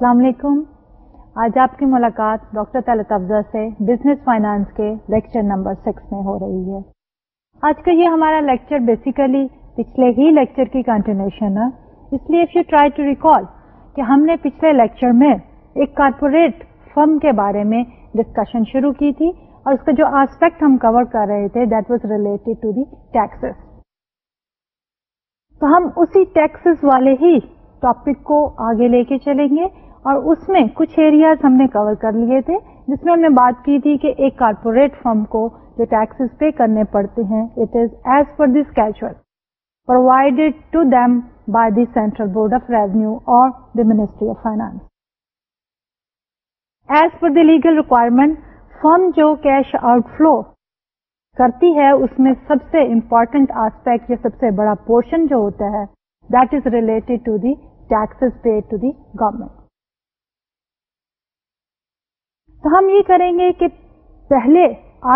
السلام علیکم آج آپ کی ملاقات ڈاکٹر طلعت افزا سے بزنس فائنانس کے لیکچر نمبر سکس میں ہو رہی ہے آج کا یہ ہمارا لیکچر بیسیکلی پچھلے ہی لیکچر کی کنٹینیوشن ہے اس لیے if you try to recall کہ ہم نے پچھلے لیکچر میں ایک کارپوریٹ فرم کے بارے میں ڈسکشن شروع کی تھی اور اس کا جو آسپیکٹ ہم کور کر رہے تھے that was related to the taxes تو ہم اسی ٹیکسز والے ہی ٹاپک کو آگے لے کے چلیں گے اور اس میں کچھ ایریاز ہم نے کور کر لیے تھے جس میں ہم نے بات کی تھی کہ ایک کارپوریٹ فرم کو جو ٹیکسز پے کرنے پڑتے ہیں it is as per this schedule provided to them by the central board of revenue اور the ministry of finance as per the legal requirement firm جو کیش آؤٹ فلو کرتی ہے اس میں سب سے امپورٹنٹ آسپیکٹ یا سب سے بڑا پورشن جو ہوتا ہے that is related to the taxes pay to the government تو ہم یہ کریں گے کہ پہلے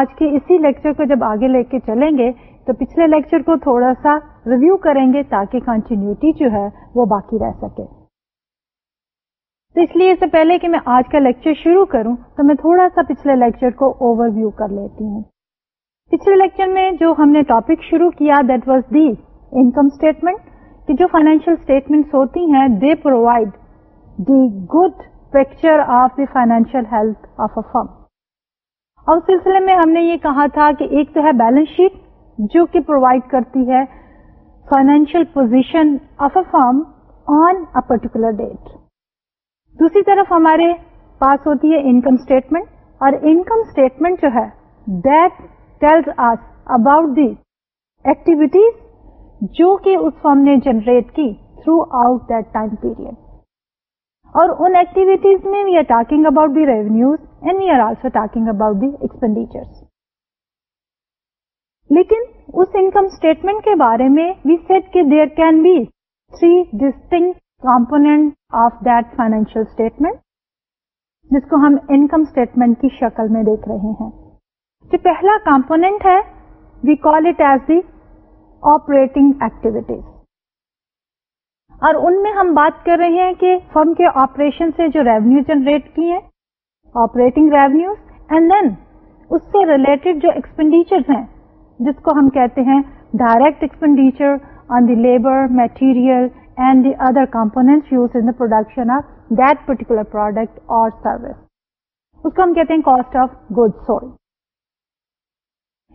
آج کے اسی لیکچر کو جب آگے لے کے چلیں گے تو پچھلے لیکچر کو تھوڑا سا ریویو کریں گے تاکہ کنٹینیوٹی جو ہے وہ باقی رہ سکے تو اس لیے اس سے پہلے کہ میں آج کا لیکچر شروع کروں تو میں تھوڑا سا پچھلے لیکچر کو اوور ویو کر لیتی ہوں پچھلے لیکچر میں جو ہم نے ٹاپک شروع کیا that was the income statement کہ جو فائنینشیل اسٹیٹمنٹ ہوتی ہیں they provide the good picture of the financial health of a firm اور اس سلسلے میں ہم نے یہ کہا تھا کہ ایک تو ہے بیلنس شیٹ جو کہ پرووائڈ کرتی ہے financial position of a firm on a particular date دوسری طرف ہمارے پاس ہوتی ہے انکم اسٹیٹمنٹ اور انکم اسٹیٹمنٹ جو ہے that tells us about the activities جو کہ اس فارم نے جنریٹ کی throughout that time period اور ان ایکٹیویٹیز میں we are talking about the revenues and we are also talking about the expenditure لیکن اس انکم اسٹیٹمنٹ کے بارے میں وی سیٹ کے there can be three distinct component of that financial statement جس کو ہم انکم اسٹیٹمنٹ کی شکل میں دیکھ رہے ہیں جو پہلا کمپونیٹ ہے we call it as the operating activities اور ان میں ہم بات کر رہے ہیں کہ فرم کے آپریشن سے جو ریونیو جنریٹ کیے ہیں آپریٹنگ ریونیو اینڈ دین اس سے ریلیٹڈ جو ایکسپینڈیچر ہیں جس کو ہم کہتے ہیں direct expenditure on the labour material and the other component use in production of that particular product اور سروس اس کو ہم کہتے ہیں کاسٹ آف گڈ سول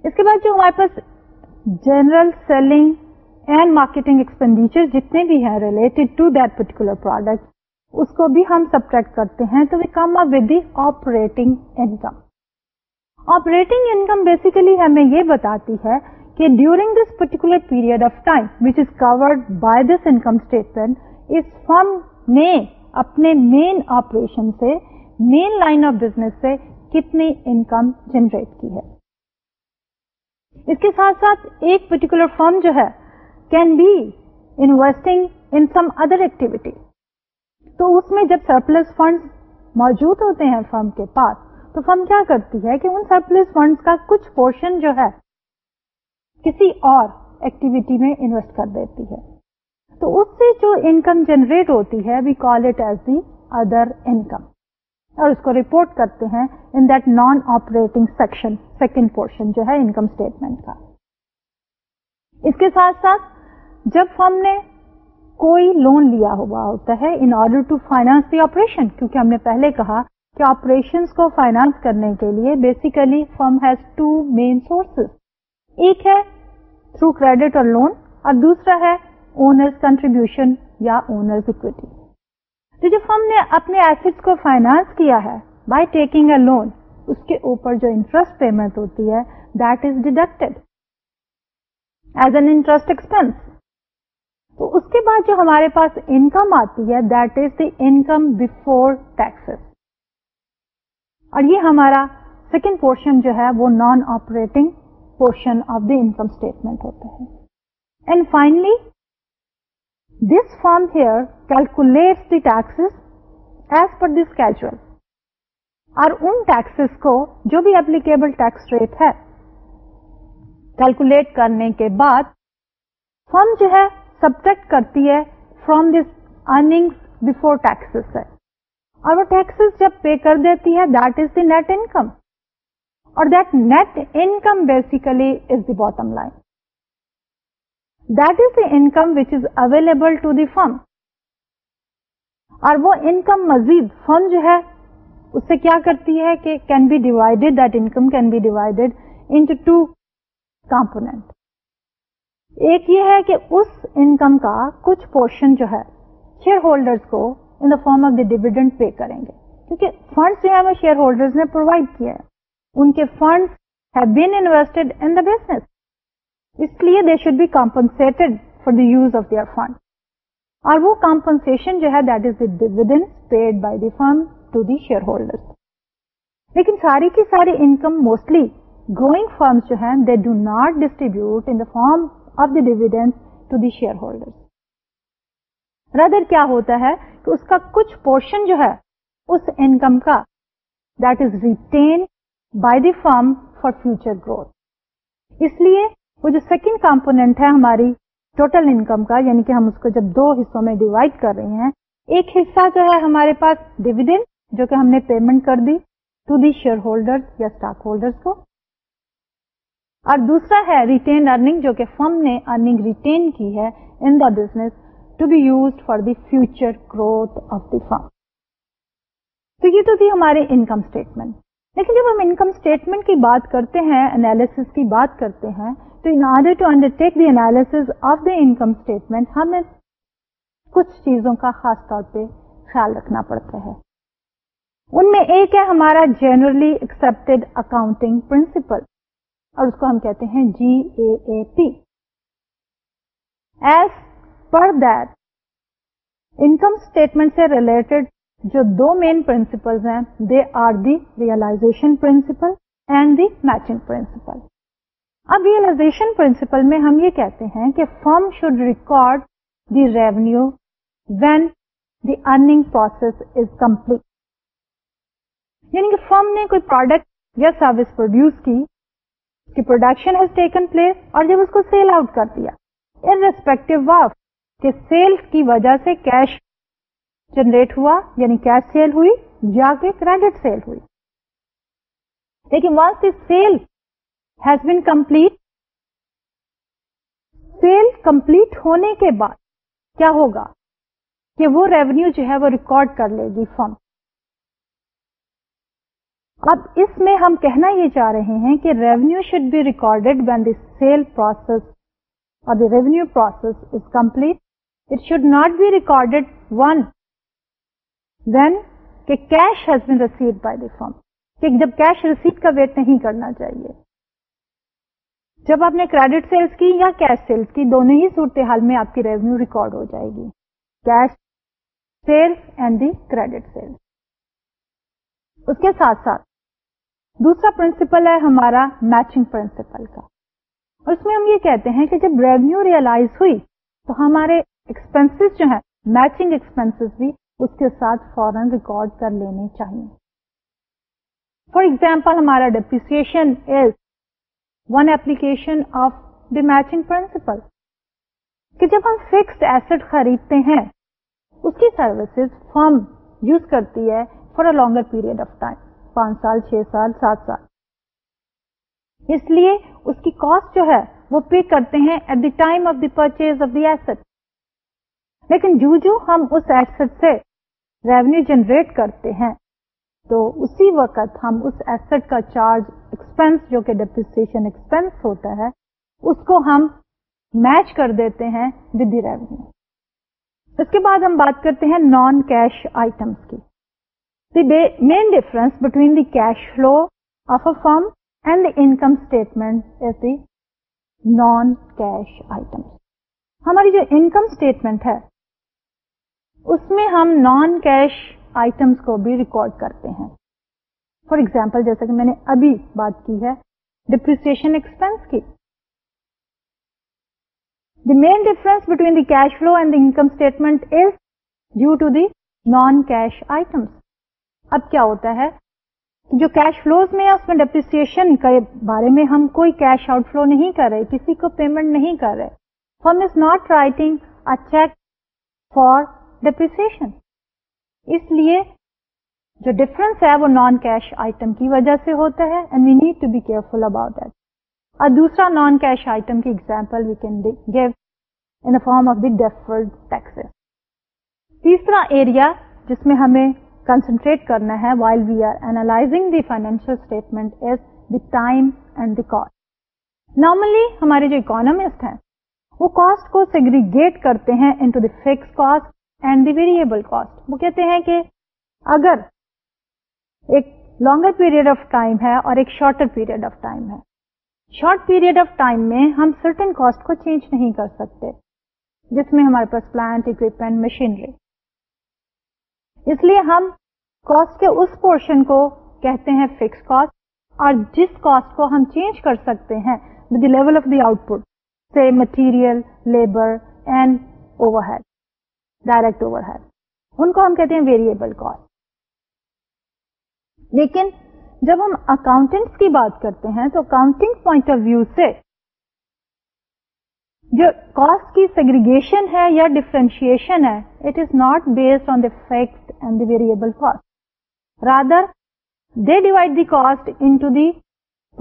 اس کے بعد جو ہمارے پاس general selling and marketing expenditure جتنے بھی ہیں related to that particular product اس کو بھی ہم سبٹریکٹ کرتے ہیں تو we come up with the operating operating income income basically ہمیں یہ بتاتی ہے کہ during this particular period of time which is covered by this income statement us firm نے اپنے مین آپریشن سے مین لائن آف بزنس سے کتنی انکم جنریٹ کی ہے اس کے ساتھ ساتھ ایک پرٹیکولر فرم جو ہے can be investing in some other activity تو اس میں جب سرپلس فنڈ موجود ہوتے ہیں فرم کے پاس تو فرم کیا کرتی ہے کہ ان سرپلس کا کچھ پورشن جو ہے کسی اور ایکٹیویٹی میں انویسٹ کر دیتی ہے تو اس سے جو انکم جنریٹ ہوتی ہے we call it as the other income اور اس کو رپورٹ کرتے ہیں in that non operating section second portion جو ہے انکم اسٹیٹمنٹ کا اس کے ساتھ ساتھ جب ہم نے کوئی لون لیا ہوا ہوتا ہے in order to finance the operation کیونکہ ہم نے پہلے کہا کہ آپریشن کو فائنانس کرنے کے لیے basically firm has two main sources ایک ہے تھرو کریڈٹ اور لون اور دوسرا ہے اونرز کنٹریبیوشن یا اونرز اکوٹی جب فرم نے اپنے ایسٹ کو فائنانس کیا ہے بائی ٹیکنگ اے لون اس کے اوپر جو انٹرسٹ پیمنٹ ہوتی ہے that is deducted as an interest expense تو اس کے بعد جو ہمارے پاس انکم آتی ہے that is the income before taxes اور یہ ہمارا سیکنڈ پورشن جو ہے وہ non operating portion of the income statement ہوتا ہے and finally this firm here calculate the taxes as per this casual اور ان ٹیکس کو جو بھی اپلیکیبل ٹیکس ریٹ ہے کیلکولیٹ کرنے کے بعد فارم جو ہے سبٹیکٹ کرتی ہے from this earnings before taxes ہے اور وہ ٹیکسیز جب پے کر دیتی ہے that is the net income اور that net income basically is the bottom line that is the income which is available to the firm اور وہ انکم مزید فرم جو ہے اس سے کیا کرتی ہے کہ can be divided that income can be divided into two component ایک یہ ہے کہ اس انکم کا کچھ پورشن جو ہے شیئر ہولڈرز کو in the form of the dividend pay کریں گے کیونکہ فنڈس جو ہے وہ شیئر ہولڈرز نے پرووائڈ کیا ہے ان کے funds have been invested in the business اس لیے they should be compensated for the use of their fund اور وہ کمپنسن جو ہے that is the dividend paid by the firm to the shareholder لیکن ساری کی ساری انکم موسٹلی گروئنگ فرم جو ہیں they do not distribute in the form جو سیکنڈ کمپونیٹ ہے ہماری ٹوٹل انکم کا یعنی کہ ہم اس کو جب دو حصوں میں ڈیوائڈ کر رہے ہیں ایک حصہ جو ہے ہمارے پاس ڈیویڈنڈ جو کہ ہم نے پیمنٹ کر دی ٹو دی شیئر ہولڈر یا اسٹاک ہولڈر کو اور دوسرا ہے ریٹین ارننگ جو کہ فرم نے ارننگ ریٹین کی ہے in the business to be use for the future growth of the firm تو یہ تو تھی ہمارے انکم اسٹیٹمنٹ لیکن جب ہم انکم اسٹیٹمنٹ کی بات کرتے ہیں انالیس کی بات کرتے ہیں تو in order to undertake the analysis of the income statement ہمیں کچھ چیزوں کا خاص طور پہ خیال رکھنا پڑتا ہے ان میں ایک ہے ہمارا جنرلی ایکسپٹیڈ اکاؤنٹنگ پرنسپل اور اس کو ہم کہتے ہیں G A A P as per that income statement سے ریلیٹڈ جو دو مین پرنسپل ہیں they are the realization principle and the matching principle اب ریئلائزیشن پرنسپل میں ہم یہ کہتے ہیں کہ firm should record the revenue when the earning process is complete یعنی کہ فرم نے کوئی پروڈکٹ یا سروس پروڈیوس کی کہ پروڈکشن ہیز ٹیکن پلیس اور جب اس کو سیل آؤٹ کر دیا ان ریسپیکٹو آف کہ سیلس کی وجہ سے کیش جنریٹ ہوا یعنی کیش سیل ہوئی یا کہ کریڈٹ سیل ہوئی لیکن once the sale has been complete sale complete ہونے کے بعد کیا ہوگا کہ وہ ریونیو جو ہے وہ ریکارڈ کر لے گی فرم اب اس میں ہم کہنا یہ چاہ رہے ہیں کہ revenue should be recorded when the sale process اور the revenue process is complete it should not be recorded when then کہ cash has been receive by the firm کہ جب کیش ریسیو کا ویٹ نہیں کرنا چاہیے جب آپ نے کریڈٹ سیلس کی یا کیش سیلس کی دونوں ہی صورتحال میں آپ کی ریونیو ریکارڈ ہو جائے گی cash sales and the credit sales اس کے ساتھ ساتھ دوسرا پرنسپل ہے ہمارا میچنگ پرنسپل کا اس میں ہم یہ کہتے ہیں کہ جب ریونیو ریئلائز ہوئی تو ہمارے ایکسپینس جو ہیں میچنگ ایکسپینس بھی اس کے ساتھ فورن ریکارڈ کر لینے چاہیے فار ایگزامپل ہمارا is one application of the matching principle کہ جب ہم فکسڈ ایسڈ خریدتے ہیں اس کی سروسز فرم یوز کرتی ہے for a longer period of time پانچ سال چھ سال سات سال اس لیے اس کی کاسٹ جو ہے وہ پے کرتے ہیں at the time of the the purchase of asset asset لیکن جو جو ہم اس سے ریونیو جنریٹ کرتے ہیں تو اسی وقت ہم اس ایسٹ کا چارج ایکسپینس جو کہ ڈپریسن ایکسپینس ہوتا ہے اس کو ہم میچ کر دیتے ہیں ود دی ریونیو اس کے بعد ہم بات کرتے ہیں نان کیش آئٹمس کی main difference between the cash flow of a firm and the income statement is the non cash items ہماری جو انکم اسٹیٹمنٹ ہے اس میں ہم نان کیش آئٹمس کو بھی ریکارڈ کرتے ہیں فار ایگزامپل جیسا کہ میں نے ابھی بات کی ہے ڈپریسن ایکسپینس کی the main difference between the cash flow and the income statement is due to the non cash items اب کیا ہوتا ہے جو کیش فلوز میں اس میں ڈپریسن کے بارے میں ہم کوئی کیش آؤٹ فلو نہیں کر رہے کسی کو پیمنٹ نہیں کر رہے از ناٹ رائٹنگ فار اس لیے جو ڈفرنس ہے وہ نان کیش آئٹم کی وجہ سے ہوتا ہے and we need to be careful about that اور دوسرا نان کیش آئٹم کی example we can give in form of the deferred tax تیسرا ایریا جس میں ہمیں کاسٹ نارملی ہمارے جو ہیں وہ سیگریگیٹ کرتے ہیں کہتے ہیں کہ اگر ایک لانگر پیریڈ آف ٹائم ہے اور ایک شارٹر پیریڈ آف ٹائم ہے شارٹ پیریڈ آف ٹائم میں ہم سرٹن کاسٹ کو چینج نہیں کر سکتے جس میں ہمارے پاس پلانٹ اکوپمنٹ مشینری اس لیے ہم کاسٹ کے اس پورشن کو کہتے ہیں فکس کاسٹ اور جس کاسٹ کو ہم چینج کر سکتے ہیں level of the output سے material labour and overhead direct overhead ان کو ہم کہتے ہیں ویریبل کاسٹ لیکن جب ہم اکاؤنٹنٹس کی بات کرتے ہیں تو اکاؤنٹنگ پوائنٹ آف ویو سے جو کاسٹ کی سیگریگیشن ہے یا ڈیفرینشیشن ہے it is not based on the fact and the variable cost rather they divide the cost into the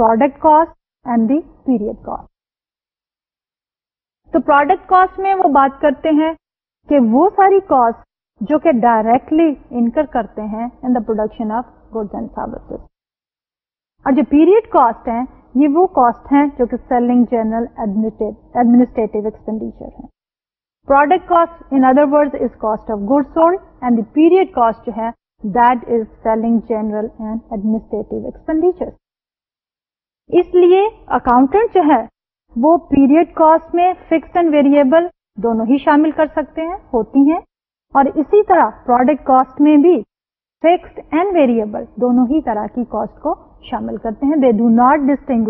product cost and the period cost تو product cost میں وہ بات کرتے ہیں کہ وہ ساری کاسٹ جو کہ ڈائریکٹلی انکر کرتے ہیں in the production of and services اور جو پیریڈ کاسٹ ہیں یہ وہ کاسٹ ہیں جو کہ selling general administrative expenditure product cost cost in other word is of good sold cost جو ہے that is selling general and administrative expenditure اس لیے اکاؤنٹنٹ جو ہے وہ پیریڈ کاسٹ میں فکس اینڈ ویریبل دونوں ہی شامل کر سکتے ہیں ہوتی ہیں اور اسی طرح پروڈکٹ کاسٹ میں بھی فکسڈ اینڈ ویریبل دونوں ہی طرح کی کاسٹ کو شامل کرتے ہیں دے ڈو ناٹ ڈسٹنگ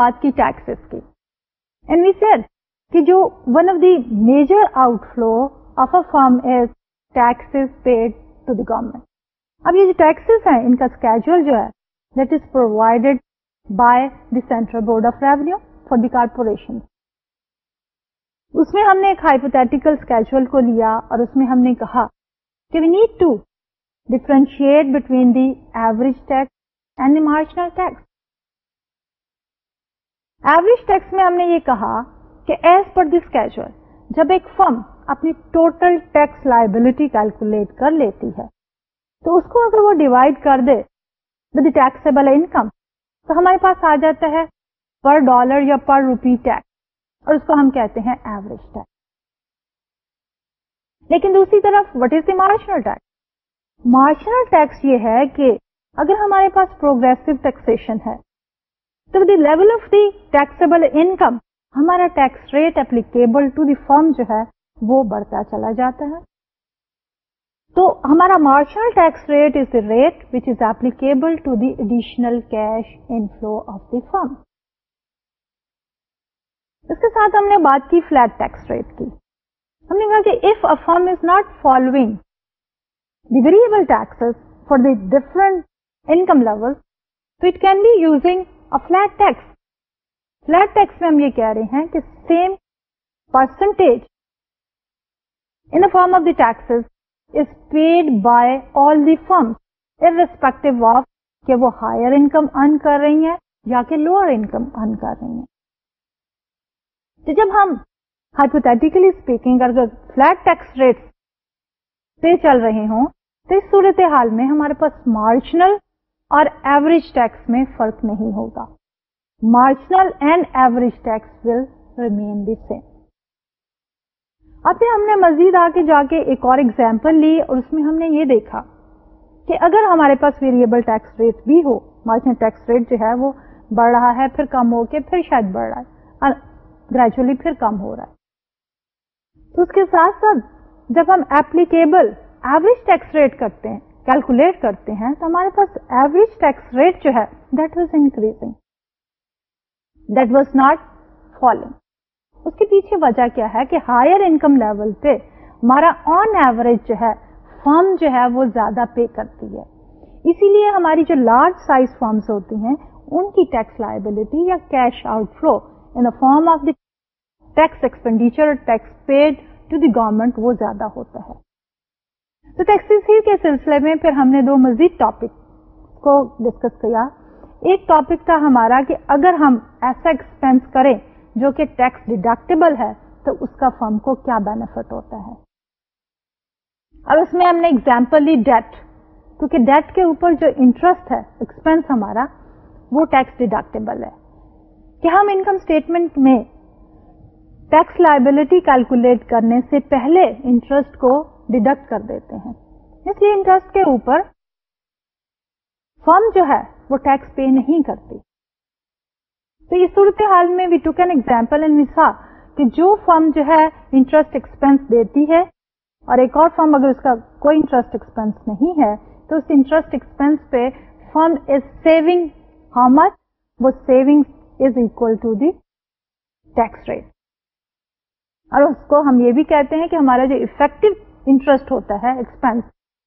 بات کی کی اینڈ وی کہ جو one of the major outflow of a firm is taxes paid to the government اب یہ جو ٹیکسز ہیں ان کا اسکیجل جو ہے that is provided by the central board of revenue for the corporation اس میں ہم نے ایک ہائپوتھیٹیکل اسکیچل کو لیا اور اس میں ہم نے کہا کہ we need to differentiate between the average tax and the marginal tax average tax میں ہم نے یہ کہا کہ ایز پر دس کیجل جب ایک فرم اپنی ٹوٹل ٹیکس لائبلٹی کیلکولیٹ کر لیتی ہے تو اس کو اگر وہ ڈیوائڈ کر دے ٹیکسیبل انکم تو ہمارے پاس آ جاتا ہے پر ڈالر یا پر روپی ٹیکس اور اس کو ہم کہتے ہیں ایوریج ٹیکس لیکن دوسری طرف what is the marginal tax marginal tax یہ ہے کہ اگر ہمارے پاس پروگرسو ٹیکسن ہے تو the level of the taxable income ہمارا tax rate applicable to the firm جو ہے وہ بڑھتا چلا جاتا ہے تو ہمارا marginal tax rate rate is is the which applicable to the additional cash flow of the firm اس کے ساتھ ہم نے بات کی فلیٹ ٹیکس ریٹ کی ہم نے کہا کہ if a firm is not following the variable tax for the different income level تو it can be using flat tax flat tax میں ہم یہ کہہ رہے ہیں کہ same percentage in form of the taxes is paid by all the firm of کہ of higher income earn کر رہی ہیں یا کہ لوئر انکم ارن کر رہی ہیں تو جب ہم ہائپوتھیٹیکلی اسپیکنگ اگر فلیٹ ٹیکس ریٹ پہ چل رہے ہوں تو اس صورت حال میں ہمارے پاس مارجنل اور ایوریج ایوریج ٹیکس ٹیکس میں فرق نہیں ہوگا marginal and will remain the same اب پھر ہم نے مزید آ کے جا کے ایک اور ایگزامپل لی اور اس میں ہم نے یہ دیکھا کہ اگر ہمارے پاس ویریبل ٹیکس ریٹ بھی ہو مارجنل ٹیکس ریٹ جو ہے وہ بڑھ رہا ہے پھر کم ہو کے پھر شاید بڑھ رہا ہے گریجولی پھر کم ہو رہا ہے تو اس کے ساتھ ساتھ جب ہم ایپلیکیبل ایوریج ٹیکس ریٹ کرتے ہیں کیلکولیٹ کرتے ہیں تو ہمارے پاس ایوریج ٹیکس ریٹ جو ہے that that was was increasing not اس کے پیچھے وجہ کیا ہے کہ ہائر انکم لیول پہ ہمارا آن ایوریج جو ہے فارم جو ہے وہ زیادہ پے کرتی ہے اسی لیے ہماری جو لارج سائز فارمس ہوتی ہیں ان کی ٹیکس لائبلٹی یا cash out flow form of tax expenditure tax paid to the government وہ زیادہ ہوتا ہے تو ہی کے سلسلے میں پھر ہم نے دو مزید ٹاپک کو ڈسکس کیا ایک ٹاپک تھا ہمارا کہ اگر ہم ایسا ایکسپینس کریں جو کہ ٹیکس ڈیڈکٹیبل ہے تو اس کا فارم کو کیا بینیفٹ ہوتا ہے اور اس میں ہم نے اگزامپل لی ڈیٹ کیونکہ ڈیٹ کے اوپر جو انٹرسٹ ہے ایکسپینس ہمارا وہ ٹیکس ڈیڈکٹیبل ہے کہ ہم انکم اسٹیٹمنٹ میں ٹیکس لائبلٹی کیلکولیٹ کرنے سے پہلے انٹرسٹ کو ڈیڈکٹ کر دیتے ہیں اس لیے انٹرسٹ کے اوپر فرم جو ہے وہ ٹیکس پے نہیں کرتی تو اس میں وی ٹوک این ایگزامپل کہ جو فرم جو ہے انٹرسٹ ایکسپینس دیتی ہے اور ایک اور فرم اگر اس کا کوئی انٹرسٹ ایکسپینس نہیں ہے تو اس انٹرسٹ ایکسپینس پہ firm is saving how much وہ سیونگ اور اس کو ہم یہ بھی کہتے ہیں کہ ہمارا جو افیکٹو انٹرسٹ ہوتا ہے expense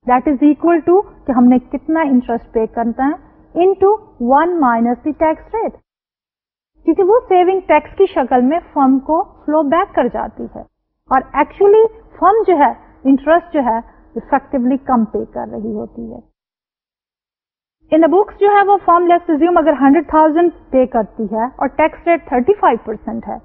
that is equal to کہ ہم نے کتنا انٹرسٹ پے کرتا ہے into one minus the tax rate کیونکہ وہ سیونگ ٹیکس کی شکل میں فرم کو فلو بیک کر جاتی ہے اور ایکچولی فرم جو ہے انٹرسٹ جو ہے افیکٹولی کم پے کر رہی ہوتی ہے ان بکس جو ہے وہ فارم لیس ریزیوم اگر ہنڈریڈ تھاؤزینڈ پے کرتی ہے اور tax rate thirty five percent ہے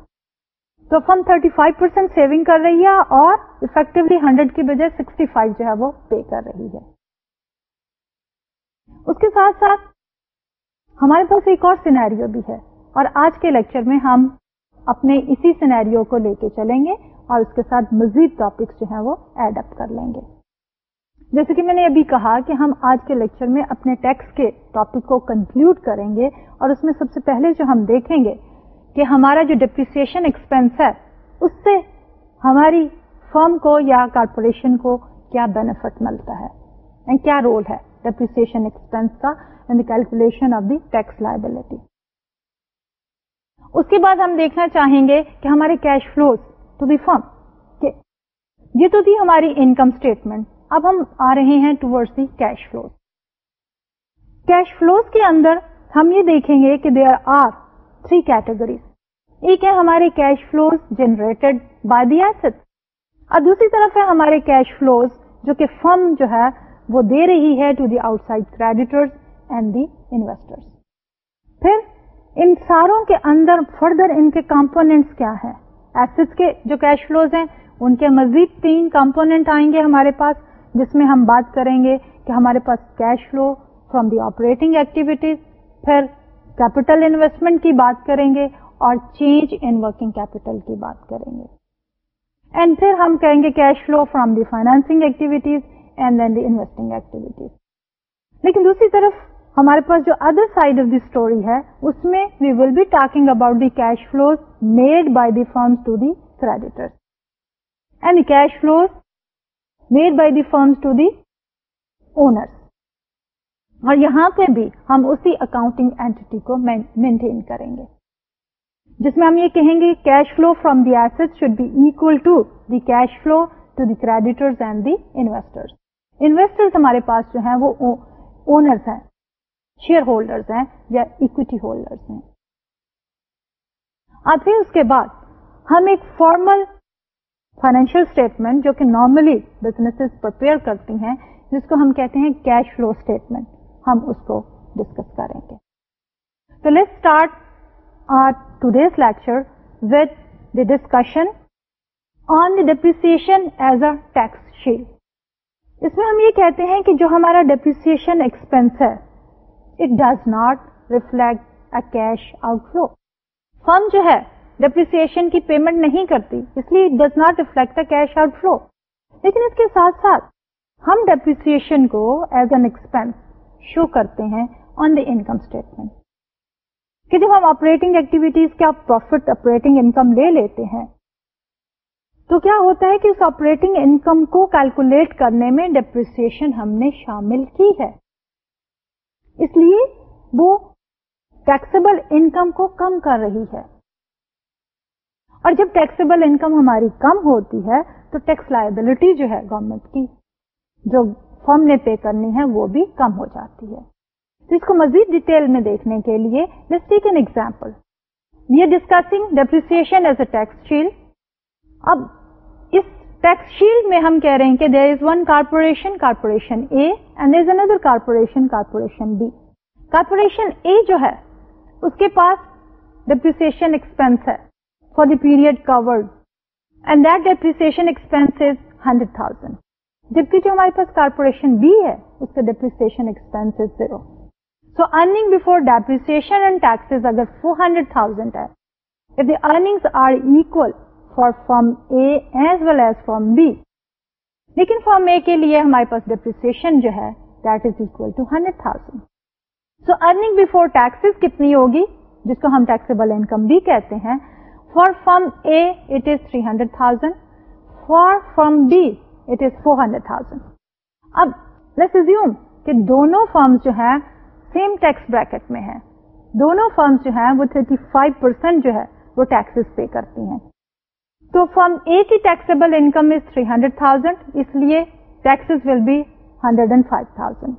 تو firm thirty five percent saving کر رہی ہے اور افیکٹولی کی بجائے جو ہے وہ پے کر رہی ہے اس کے ساتھ ساتھ ہمارے پاس ایک اور سینیریو بھی ہے اور آج کے لیکچر میں ہم اپنے اسی سینیریو کو لے کے چلیں گے اور اس کے ساتھ مزید ٹاپکس جو ہے وہ ایڈ اپ کر لیں گے جیسے کہ میں نے ابھی کہا کہ ہم آج کے لیکچر میں اپنے ٹیکس کے ٹاپک کو کنکلوڈ کریں گے اور اس میں سب سے پہلے جو ہم دیکھیں گے کہ ہمارا جو ڈپریسن ایکسپینس ہے اس سے ہماری فرم کو یا کارپوریشن کو کیا بینیفٹ ملتا ہے کیا رول ہے ڈپریسیشن ایکسپینس کا calculation of the tax liability اس کے بعد ہم دیکھنا چاہیں گے کہ ہمارے cash flows to the firm یہ تو تھی ہماری انکم اسٹیٹمنٹ اب ہم آ رہے ہیں ٹوڈ the cash flows cash flows کے اندر ہم یہ دیکھیں گے کہ دیر آر تھری کیٹیگریز ایک ہے ہمارے cash flows generated by the asset اور دوسری طرف ہے ہمارے کیش فلوز جو کہ فرم جو ہے وہ دے رہی ہے to the out side creditors and the investor پھر ان ساروں کے اندر فردر ان کے کمپونیٹس کیا ہے ایسٹ کے جو کیش فلوز ہیں ان کے مزید تین کمپونیٹ آئیں گے ہمارے پاس جس میں ہم بات کریں گے کہ ہمارے پاس cash flow from the operating activities پھر کیپیٹل انویسٹمنٹ کی بات کریں گے اور چینج ان ورکنگ کیپیٹل کی بات کریں گے اینڈ پھر ہم کہیں گے cash flow from the financing activities and then the investing activities لیکن دوسری طرف ہمارے پاس جو other side of the story ہے اس میں we will be talking about the cash flows made by the firm to the creditor and cash flows made by the firms to the owner اور یہاں پہ بھی ہم اسی اکاؤنٹنگ اینٹی کو مینٹین کریں گے جس میں ہم یہ کہیں گے cash flow from the asset should be equal to the cash flow to the creditors and the investor investor ہمارے پاس جو ہیں وہ اونرس ہیں شیئر ہولڈرز ہیں یا اکویٹی ہولڈرز ہیں اور پھر اس کے بعد ہم ایک فارمل فائنینشیل اسٹیٹمنٹ جو کہ نارملی بزنس پرپیئر کرتی ہیں جس کو ہم کہتے ہیں کیش فلو اسٹیٹمنٹ ہم اس کو ڈسکس کریں گے تو let start our today's lecture the discussion on the depreciation as a tax shield اس میں ہم یہ کہتے ہیں کہ جو ہمارا ڈپریسن ایکسپینس ہے it does not reflect a cash out flow ہم جو ہے ڈپریسن کی پیمنٹ نہیں کرتی اس لیے does not reflect cash out flow لیکن اس کے ساتھ ساتھ ہم ڈیپریسن کو ایز این ایکسپینس شو کرتے ہیں آن دا انکم اسٹیٹمنٹ کہ جب ہم آپریٹنگ ایکٹیویٹیز کا پروفیٹ آپریٹنگ انکم لے لیتے ہیں تو کیا ہوتا ہے کہ اس آپریٹنگ انکم کو کیلکولیٹ کرنے میں ڈپریسن ہم نے شامل کی ہے اس لیے وہ ٹیکسیبل انکم کو کم کر رہی ہے اور جب ٹیکسیبل انکم ہماری کم ہوتی ہے تو ٹیکس لائبلٹی جو ہے گورمنٹ کی جو فرم نے پے کرنی ہے وہ بھی کم ہو جاتی ہے تو اس کو مزید ڈیٹیل میں دیکھنے کے لیے example discussing depreciation as a tax shield اب اس ٹیکس شیل میں ہم کہہ رہے ہیں کہ there is one corporation corporation A and is another corporation corporation B corporation A جو ہے اس کے پاس ڈپریسن ایکسپینس ہے the period covered and that depreciation expense hundred thousand جبکہ جو ہمارے پاس کارپوریشن بی ہے اس کا ڈیپریسیشن زیرو سو ارننگ اگر فور ہنڈریڈ تھاؤزینڈ ہے لیکن فارم اے کے لیے ہمارے پاس ڈیپریسیشن جو ہے that is equal to hundred thousand so before taxes کتنی ہوگی جس کو ہم ٹیکسیبل انکم بھی کہتے ہیں for firm A it is three hundred thousand for firm B it is four hundred thousand دونوں فرمس جو ہے سیم ٹیکس بریکٹ میں ہیں فرمس جو ہے وہ 35% جو ہے وہ ٹیکسز پے کرتی ہیں تو فرم اے کی ٹیکسیبل انکم از 300,000 اس لیے taxes will be 105,000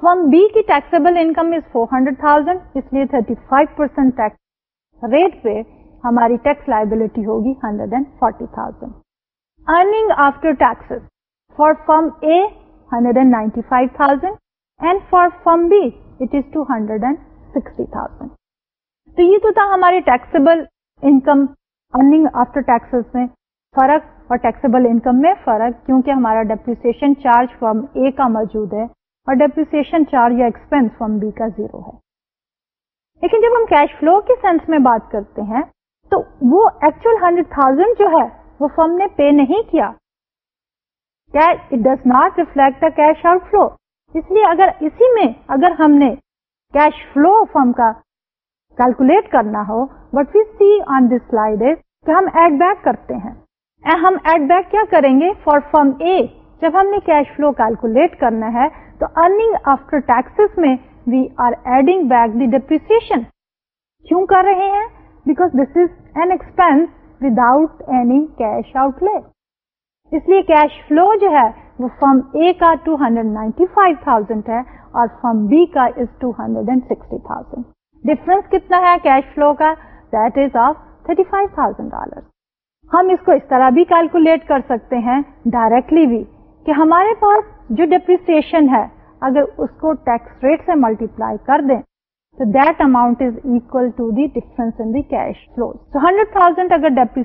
firm B کی ٹیکسیبل انکم از 400,000 اس لیے 35% ٹیکس ریٹ پہ ہماری ٹیکس لائبلٹی ہوگی hundred and forty thousand earning after tax for firm A hundred and ninety five thousand and for firm B it is two hundred and sixty thousand تو یہ تو تھا ہماری taxable income earning after taxes میں فرق اور taxable income میں فرق کیونکہ ہمارا ڈیپریسیشن چارج فرم اے کا موجود ہے اور ڈیپریسیشن چارج یا ایکسپینس فرم بی کا زیرو ہے لیکن جب ہم کیش فلو کے سینس میں بات کرتے ہیں وہ ایکچوئل ہنڈریڈ تھاؤزینڈ جو ہے وہ فرم نے پے نہیں کیا ہم ایڈ بیک کرتے ہیں فار فرم اے جب ہم نے کیش فلو کیلکولیٹ کرنا ہے تو ارنگ آفٹر ٹیکس میں we are adding back depreciation کیوں کر رہے ہیں because this is an expense without any cash outlay اس لیے کیش فلو جو ہے وہ فارم اے کا two hundred ninety five thousand ہے اور فارم بی کا is two hundred and sixty thousand difference کتنا ہے کیش فلو کا that is of thirty five thousand dollar ہم اس کو اس طرح بھی کیلکولیٹ کر سکتے ہیں ڈائریکٹلی بھی کہ ہمارے پاس جو ڈپریسن ہے اگر اس کو ٹیکس ریٹ سے ملٹی پلائی کر دیں اکول ٹو ڈفرنس ان کہ جب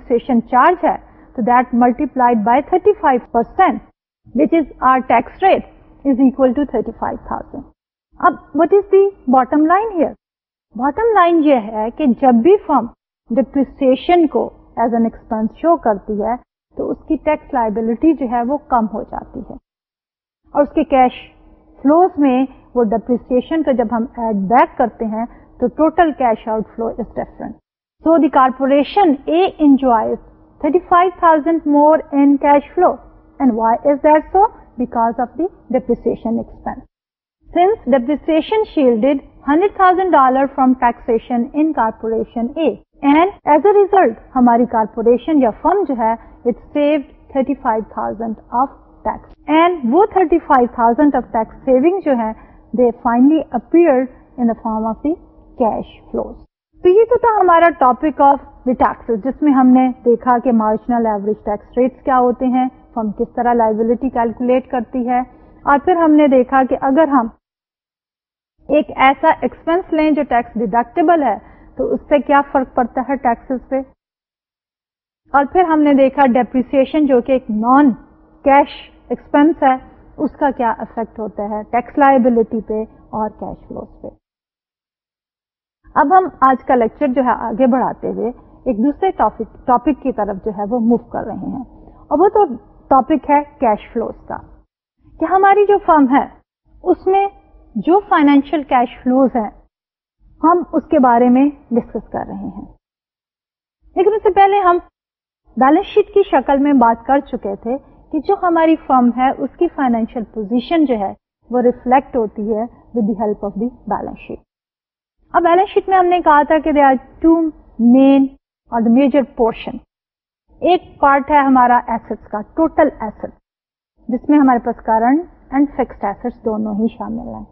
بھی فرم ڈیپریسیشن کو ایز این ایکسپینس شو کرتی ہے تو اس کی ٹیکس لائبلٹی جو ہے وہ کم ہو جاتی ہے اور اس کے کیش فلوز میں وہ ڈپریسن کا جب ہم ایڈ بیک کرتے ہیں تو total cash out flow is different so the corporation A enjoy thirty five thousand more in cash flow and why is that so because of the depreciation expense since depreciation shielded hundred thousand dollar from taxation in corporation A and as a result ہماری corporation یا firm جو ہے it of tax thirty five thousand of tax saving جو ہے finally up form of the cash flow تو یہ تو تھا ہمارا ٹاپک آف ٹیکس جس میں ہم نے دیکھا کہ مارجنل ایوریج ٹیکس ریٹس کیا ہوتے ہیں ہم کس طرح لائبلٹی کیلکولیٹ کرتی ہے اور پھر ہم نے دیکھا کہ اگر ہم ایک ایسا ایکسپینس لیں جو ٹیکس ڈیڈکٹیبل ہے تو اس سے کیا فرق پڑتا ہے ٹیکسز پہ اور پھر ہم نے دیکھا ڈیپریسیشن جو کہ ایک نان کیش ایکسپینس ہے اس کا کیا افیکٹ ہوتا ہے ٹیکس لائبلٹی پہ اور کیش فلوز پہ اب ہم آج کا لیکچر جو ہے آگے بڑھاتے ہوئے ایک دوسرے ٹاپک کی طرف جو ہے وہ موو کر رہے ہیں اور وہ تو ٹاپک ہے کیش فلوز کا کہ ہماری جو فرم ہے اس میں جو فائنینشیل کیش فلوز ہیں ہم اس کے بارے میں ڈسکس کر رہے ہیں لیکن اس سے پہلے ہم بیلنس شیٹ کی شکل میں بات کر چکے تھے کہ جو ہماری فرم ہے اس کی فائنینشیل پوزیشن جو ہے وہ ریفلیکٹ ہوتی ہے with the the help of balance balance sheet sheet اب میں ہم نے کہا تھا کہ دے آر ٹو مین اور میجر پورشن ایک پارٹ ہے ہمارا ایسٹ کا ٹوٹل ایسٹ جس میں ہمارے پاس کرنٹ اینڈ فکسڈ ایسٹ دونوں ہی شامل ہیں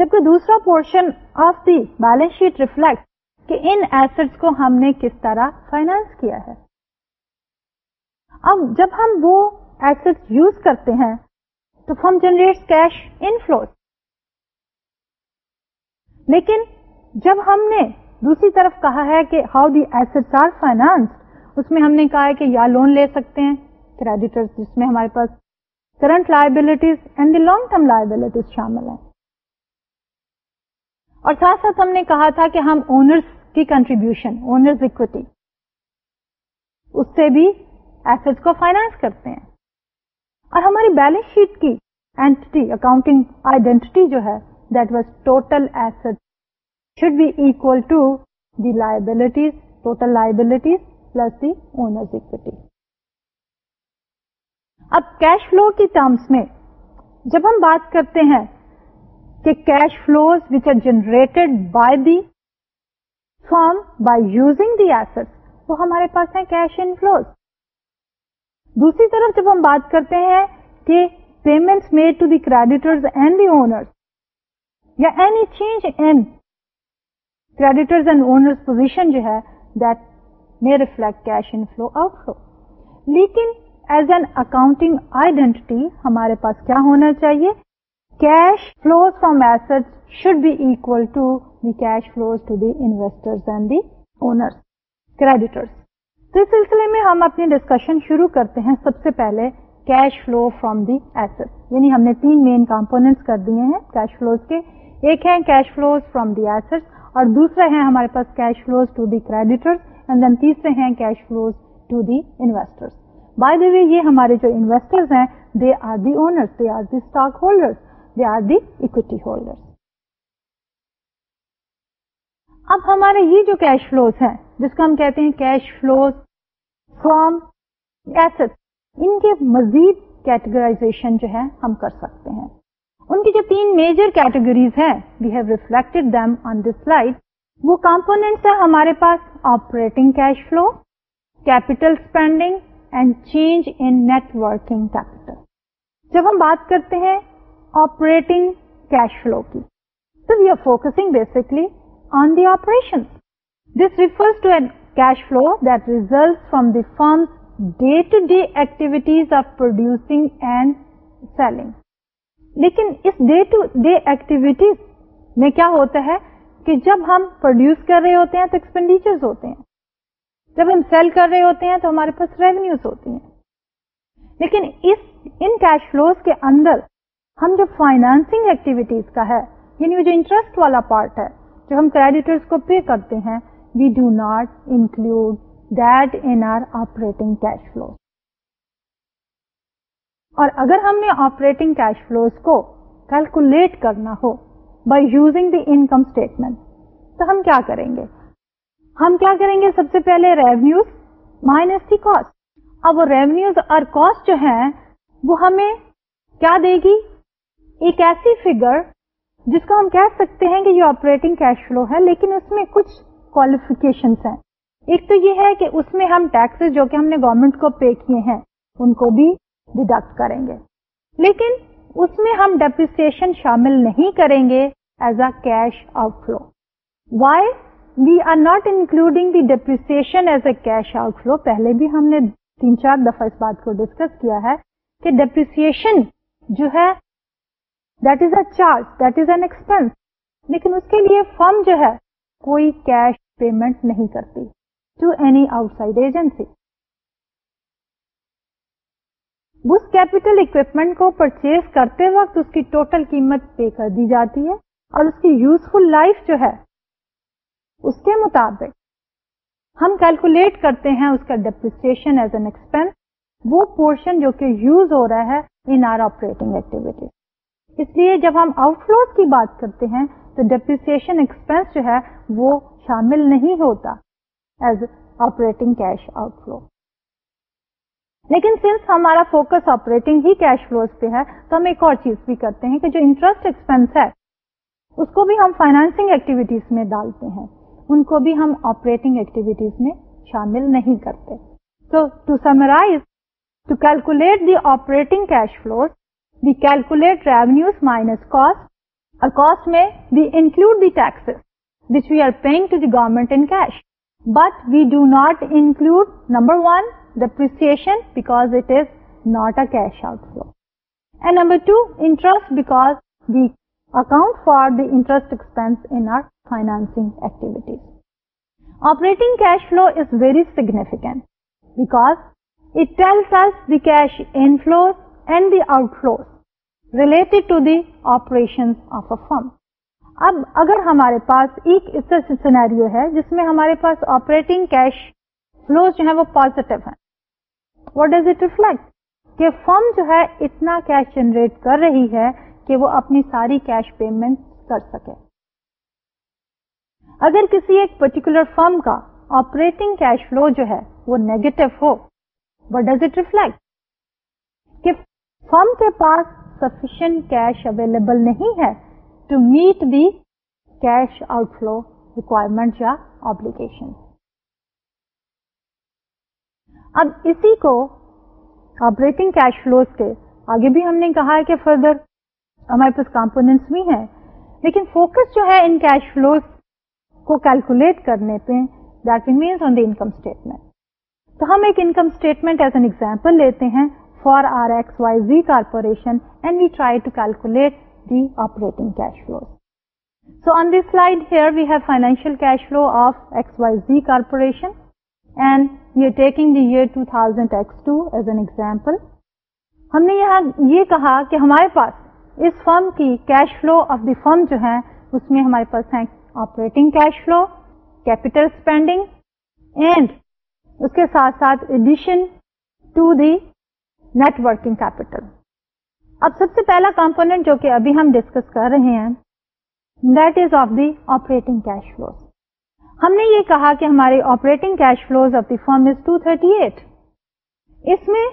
جبکہ دوسرا portion of the balance sheet reflect کہ ان ایسٹ کو ہم نے کس طرح فائنانس کیا ہے اب جب ہم وہ ایسٹ یوز کرتے ہیں تو فرم جنریٹ کیش ان لیکن جب ہم نے دوسری طرف کہا ہے کہ how the asset are finance اس میں ہم نے کہا ہے کہ یا لون لے سکتے ہیں کریڈیٹر جس میں ہمارے پاس current liabilities and the long term liabilities شامل ہیں اور ساتھ ساتھ ہم نے کہا تھا کہ ہم اونرس کی کنٹریبیوشن اونرز اکوٹی اس سے بھی ایٹ کو فائنانس کرتے ہیں اور ہماری بیلنس شیٹ کی اینٹی اکاؤنٹنگ آئیڈینٹی جو ہے that was total asset should be equal total liabilities plus the owners equity اب کیش فلو کی ٹرمس میں جب ہم بات کرتے ہیں کہ cash flows which are generated by the firm by using the asset وہ ہمارے پاس ہیں کیش ان فلوز دوسری طرف جب ہم بات کرتے ہیں کہ payments made to the creditor and the owner یا اینی چینج این پوزیشن جو ہے that may reflect cash in flow flow out لیکن ایز این اکاؤنٹنگ آئیڈینٹی ہمارے پاس کیا ہونا چاہیے cash flow from asset should be equal to the cash flows to the creditors تو اس سلسلے میں ہم اپنی ڈسکشن شروع کرتے ہیں سب سے پہلے cash flow from the asset یعنی ہم نے تین مین کمپونیٹس کر دیے ہیں کیش فلوز کے ایک ہے cash flows from the asset اور دوسرا ہے ہمارے پاس cash flows to the creditor and then تیسرے ہیں cash flows to the investor by the way یہ ہمارے جو investor they are the owner they are the stock holder they are the equity holders اب ہمارے یہ جو کیش فلوز ہیں جس کا ہم کہتے ہیں کیش فلوز فارم ایسٹ ان کے مزید کیٹیگرائزیشن جو ہے ہم کر سکتے ہیں ان کی جو تین میجر کیٹیگریز ہیں we have reflect them on this slide وہ کمپونیٹ ہے ہمارے پاس operating cash flow capital spending and change in net working capital جب ہم بات کرتے ہیں آپریٹنگ کیش فلو کی تو we are focusing basically operation this refers to at cash flow that result from the fund day to day activities of produce and selling لیکن اس day to day activities میں کیا ہوتا ہے کہ جب ہم پروڈیوس کر رہے ہوتے ہیں تو ایکسپینڈیچر ہوتے ہیں جب ہم سیل کر رہے ہوتے ہیں تو ہمارے پاس ریونیوز ہوتی ہیں لیکن اس ان کیش فلوز کے اندر ہم جو فائنانسنگ ایکٹیویٹیز کا ہے یعنی جو انٹرسٹ والا پارٹ ہے جو کریڈیٹرس کو پے کرتے ہیں we do not include that in our operating cash flow اور اگر ہم نے آپریٹنگ کیش فلوز کو کیلکولیٹ کرنا ہو by using the income statement تو ہم کیا کریں گے ہم کیا کریں گے سب سے پہلے ریونیوز مائنس دی کاسٹ اب وہ ریونیوز اور کاسٹ جو ہے وہ ہمیں کیا دے گی ایک ایسی فیگر جس کو ہم کہہ سکتے ہیں کہ یہ آپریٹنگ کیش فلو ہے لیکن اس میں کچھ کوالیفکیشن ہیں ایک تو یہ ہے کہ اس میں ہم ٹیکسز جو کہ ہم نے گورنمنٹ کو پے کیے ہیں ان کو بھی ڈیڈکٹ کریں گے لیکن اس میں ہم ڈیپریسیشن شامل نہیں کریں گے as a cash out flow why we are not including the depreciation as a cash out flow پہلے بھی ہم نے تین چار دفعہ اس بات کو ڈسکس کیا ہے کہ ڈیپریسیشن جو ہے that is a charge that is an expense لیکن اس کے لیے فرم جو ہے کوئی کیش پیمنٹ نہیں کرتی to any out side agency اس کیپیٹل اکوپمنٹ کو پرچیز کرتے وقت اس کی ٹوٹل قیمت پے کر دی جاتی ہے اور اس کی یوزفل لائف جو ہے اس کے مطابق ہم کیلکولیٹ کرتے ہیں اس کا ڈیپریسن ایز این ایکسپینس وہ پورشن جو کہ یوز ہو رہا ہے ان آر آپریٹنگ ایکٹیویٹیز اس لیے جب ہم آؤٹ فلوز کی بات کرتے ہیں تو ڈیپریسن ایکسپینس جو ہے وہ شامل نہیں ہوتا as operating cash out flow لیکن سنس ہمارا فوکس آپریٹنگ ہی کیش فلوز پہ ہے تو ہم ایک اور چیز بھی کرتے ہیں کہ جو انٹرسٹ ایکسپینس ہے اس کو بھی ہم فائنانسنگ ایکٹیویٹیز میں ڈالتے ہیں ان کو بھی ہم آپریٹنگ ایکٹیویٹیز میں شامل نہیں کرتے تو to summarize to calculate the operating cash flows We calculate revenues minus cost. Our cost may we include the taxes which we are paying to the government in cash, but we do not include number 1 depreciation because it is not a cash outflow, and number 2 interest because we account for the interest expense in our financing activities. Operating cash flow is very significant because it tells us the cash inflows the operations of a firm. اب اگر ہمارے پاس ایک اس scenario ہے جس میں ہمارے پاس آپریٹنگ کیش جو وہ واٹ ڈز اٹ ریفلیکٹ کہ فرم جو ہے اتنا کیش جنریٹ کر رہی ہے کہ وہ اپنی ساری کیش پیمنٹ کر سکے اگر کسی ایک پرٹیکولر فرم کا آپریٹنگ کیش فلو جو ہے وہ نیگیٹو ہو وٹ ڈز اٹ ریفلیکٹ کہ فرم کے پاس سفیشینٹ کیش اویلیبل نہیں ہے to meet the cash out flow requirement یا آبلیگیشن اب اسی کو آپریٹنگ کیش فلوز کے آگے بھی ہم نے کہا ہے کہ فردر ہمارے پاس کمپونیٹس بھی ہیں لیکن فوکس جو ہے ان کیش فلوز کو کیلکولیٹ کرنے پہ that means on the income statement تو ہم ایک income statement as an example لیتے ہیں for our XYZ Y Z we the taking the year two thousand as an example ہم نے یہاں یہ کہا کہ ہمارے پاس اس فرم کی cash flow of the firm جو ہے اس میں ہمارے پاس ہیں operating cash flow capital spending and اس کے ساتھ ساتھ addition to the net working capital اب سب سے پہلا کمپونیٹ جو کہ ابھی ہم ڈسکس کر رہے ہیں that is of the operating cash flow ہم نے یہ کہا کہ ہمارے operating cash flows of the firm is two thirty eight اس میں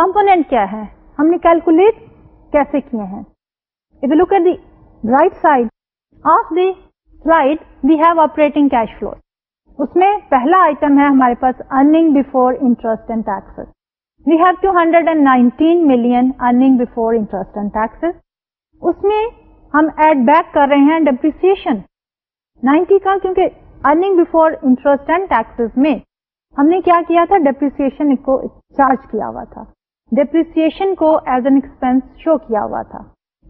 کمپونیٹ کیا ہے ہم نے کیلکولیٹ کیسے کیے ہیں look at the right side of have operating cash flow اس میں پہلا آئٹم ہے ہمارے پاس earning before interest and tax we've two hundred and nineteen million earning before interest اس میں ہم ایڈ بیک کر رہے ہیں کا کیونکہ بفور انٹرسٹ اینڈ ٹیکسز میں ہم نے کیا کیا تھا ڈیپریسن کو چارج کیا ہوا تھا ڈیپریسن کو ایز این ایکسپینس شو کیا ہوا تھا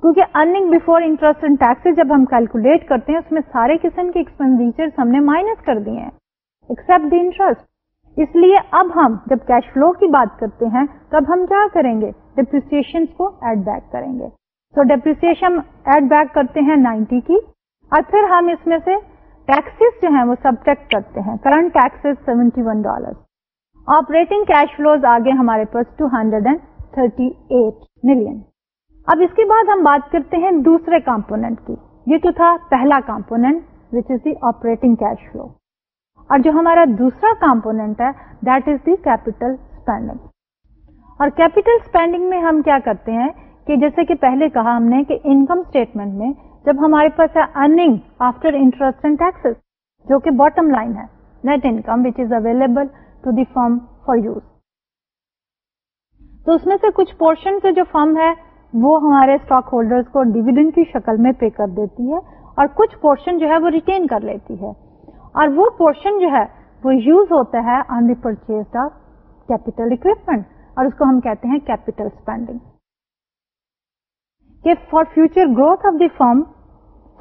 کیونکہ earning before interest and taxes جب ہم کیلکولیٹ کرتے ہیں اس میں سارے قسم کے ایکسپینڈیچر ہم نے مائنس کر دیے ہیں ایکسپٹ دی انٹرسٹ اس لیے اب ہم جب کیش فلو کی بات کرتے ہیں تب ہم کیا کریں گے ڈپریسن کو ایڈ بیک کریں گے تو ڈپریسن ایڈ بیک کرتے ہیں نائنٹی کی اور پھر ہم اس میں سے ٹیکسز جو ہیں وہ سبٹیکٹ کرتے ہیں current seventy one dollar operating cash flows آگے ہمارے پاس two hundred and thirty eight million اب اس کے بعد ہم بات کرتے ہیں دوسرے کمپونیٹ کی یہ تو تھا پہلا component which is the operating cash flow اور جو ہمارا دوسرا کمپونیٹ ہے that is the capital spending اور کیپیٹل اسپینڈنگ میں ہم کیا کرتے ہیں کہ جیسے کہ پہلے کہا ہم نے کہ انکم اسٹیٹمنٹ میں جب ہمارے پاس ہے earning after interest and tax جو کہ باٹم لائن ہے net income which is available to the firm for use تو اس میں سے کچھ پورشن سے جو فارم ہے وہ ہمارے اسٹاک ہولڈر کو ڈیویڈنڈ کی شکل میں پے کر دیتی ہے اور کچھ پورشن جو ہے وہ ریٹین کر لیتی ہے اور وہ پورشن جو ہے وہ یوز ہوتا ہے on the purchase of capital equipment اور اس کو ہم کہتے ہیں کیپیٹل اسپینڈنگ کہ for future growth of the firm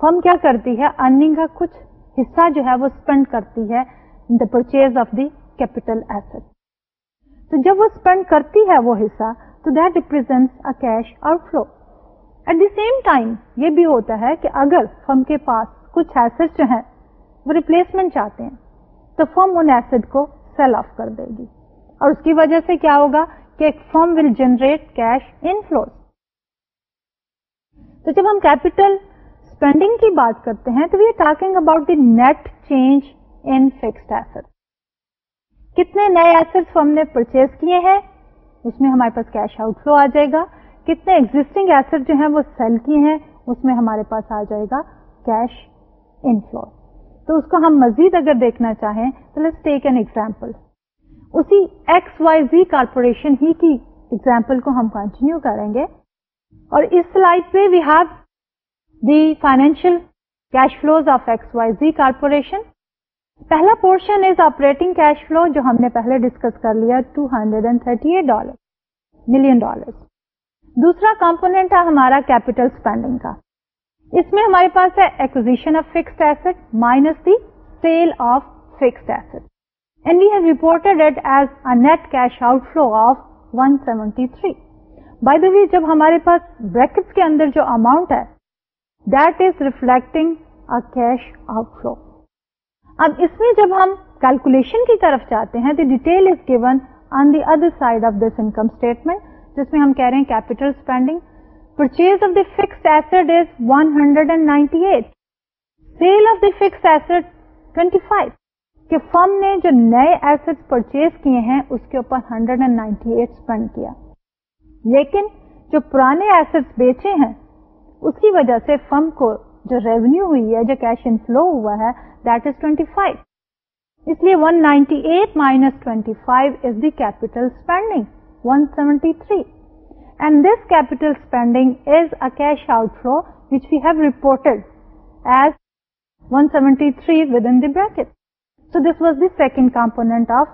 firm کیا کرتی ہے ارننگ کا کچھ حصہ جو ہے وہ اسپینڈ کرتی ہے the purchase of the capital asset تو جب وہ اسپینڈ کرتی ہے وہ حصہ تو دیٹ ریپرزینٹ کیش اور flow at the same time یہ بھی ہوتا ہے کہ اگر فرم کے پاس کچھ ایسٹ جو ہیں وہ ریپلیسمنٹ چاہتے ہیں تو فرم ان ایسڈ کو سیل آف کر دے گی اور اس کی وجہ سے کیا ہوگا کہ ایک فرم ول جنریٹ کیش انو تو جب ہم کیپیٹل اسپینڈنگ کی بات کرتے ہیں تو talking about the net change in assets کتنے نئے ایسڈ فرم نے پرچیز کیے ہیں اس میں ہمارے پاس کیش آؤٹ فلو آ جائے گا کتنے ایگزٹنگ ایسڈ جو ہیں وہ سیل کیے ہیں اس میں ہمارے پاس آ جائے گا کیش انو تو اس کو ہم مزید اگر دیکھنا چاہیں تو ٹیک این ایگزامپل ایگزامپل اسی ایکس وائی زی کارپوریشن ہی کی کو ہم کنٹینیو کریں گے اور اس سلائڈ پہ we have the financial cash flows of X Y Z corporation پہلا portion is operating cash flow جو ہم نے پہلے ڈسکس کر لیا two hundred and thirty eight dollar million dollar دوسرا کمپونیٹ ہے ہمارا کیپیٹل اسپینڈنگ کا اس میں ہمارے پاس ہے acquisition of fixed assets minus the sale of fix three by the we جب ہمارے پاس بریکٹ کے اندر جو اماؤنٹ ہے that is reflecting a cash out flow اب اس میں جب ہم کیلکولیشن کی طرف چاہتے ہیں تو detail is given on the other side of this income statement جس میں ہم کہہ رہے ہیں capital spending purchase of the fix assets is one hundred and ninety eight sale of the fix assets twenty five کہ فرم نے جو نئے ایسٹ پرچیز کیے ہیں اس کے اوپر hundred and ninety eight spend کیا لیکن جو پرانے ایسٹ بیچے ہیں اس کی وجہ سے فرم کو جو ریونیو ہوئی ہے جو کیش ان فلو ہوا ہے دیٹ از ٹوینٹی فائیو اس لیے one ninety eight minus twenty five is the capital spending one seventy three and this capital spending is a cash out flow which we've report as one seventy three with in bracket so this was the second component of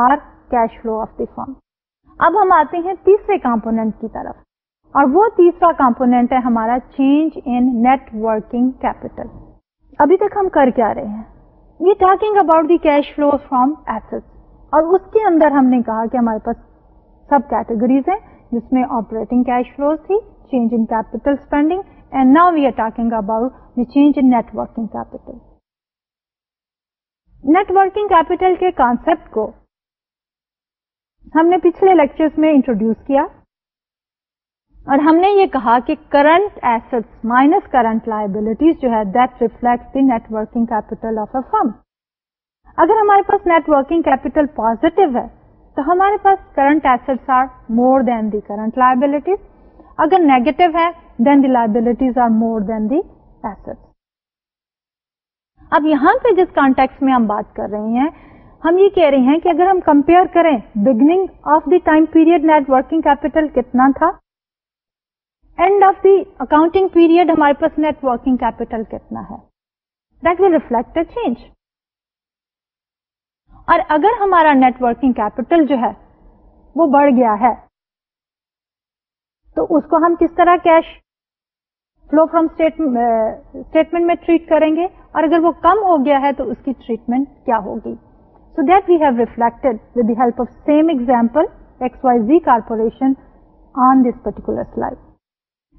our cash flow of the firm اب ہم آتے ہیں تیسرے component کی طرف اور وہ تیسرا کمپونیٹ ہے ہمارا change in net working capital ابھی تک ہم کر کیا رہے ہیں we talking about the cash flow from as اور اس کے اندر ہم نے کہا کہ ہمارے پاس سب کیٹیگریز ہیں جس میں آپریٹنگ کیش فلو تھی change in capital spending and now we about change net net working capital capital کے کانسپٹ کو ہم نے پچھلے لیکچر میں انٹروڈیوس کیا اور ہم نے یہ کہا کہ current asset minus current liabilities جو ہے that reflect the net working capital of a firm اگر ہمارے پاس نیٹ ورکنگ کیپیٹل پوزیٹو ہے تو ہمارے پاس current assets are more than the current liabilities اگر نیگیٹو ہے then the liabilities are more than the asset اب یہاں پہ جس کانٹیکس میں ہم بات کر رہے ہیں ہم یہ کہہ رہے ہیں کہ اگر ہم کمپیئر کریں beginning of the time period net working capital کتنا تھا end of the accounting period ہمارے پاس نیٹ ورکنگ کیپیٹل کتنا ہے that will reflect a change اور اگر ہمارا نیٹ ورکنگ کیپٹل جو ہے وہ بڑھ گیا ہے تو اس کو ہم کس طرح کیش فلو فروم اسٹیٹمنٹ میں ٹریٹ کریں گے اور اگر وہ کم ہو گیا ہے تو اس کی ٹریٹمنٹ کیا ہوگی so that we have reflect with the help of same example X Y Z corporation on this particular slide